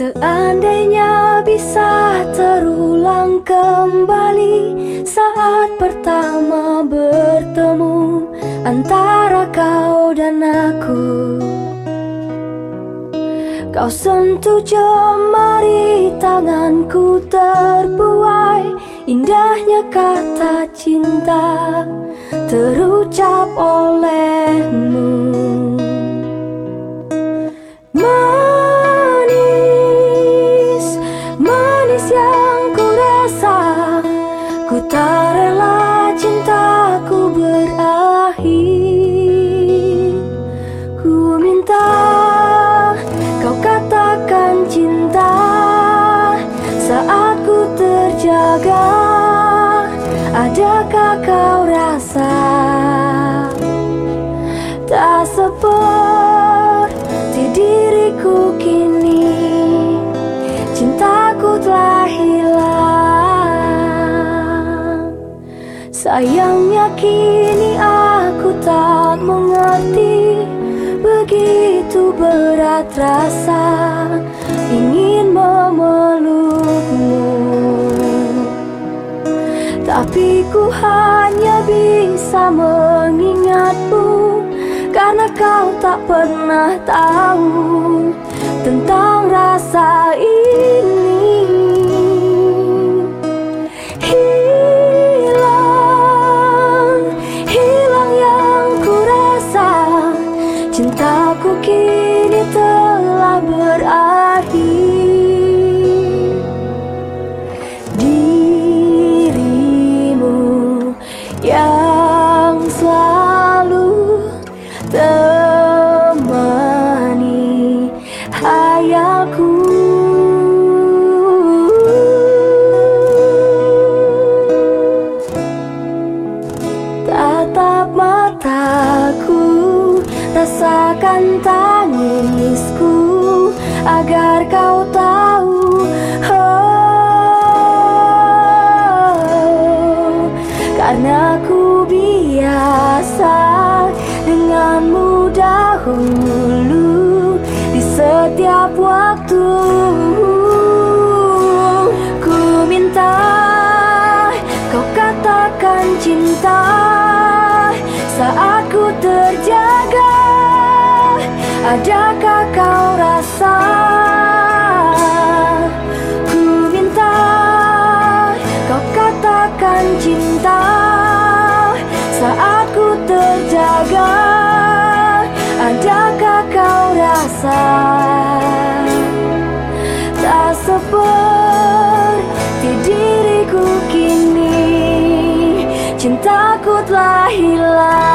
Seandainya bisa terulang kembali saat pertama bertemu antara kau dan aku. Kau sentuh jemari tanganku terbuai Indahnya kata cinta terucap olehmu Sayangnya kini aku tak mengerti Begitu berat rasa ingin memelukmu. Tapi ku hanya bisa mengingatmu Karena kau tak pernah tahu Tentang rasa Tatap mataku Rasakan tangisku agar kau tahu. Oh, Karena ku biasa denganmu dahulu Di setiap waktu takutlah hilang.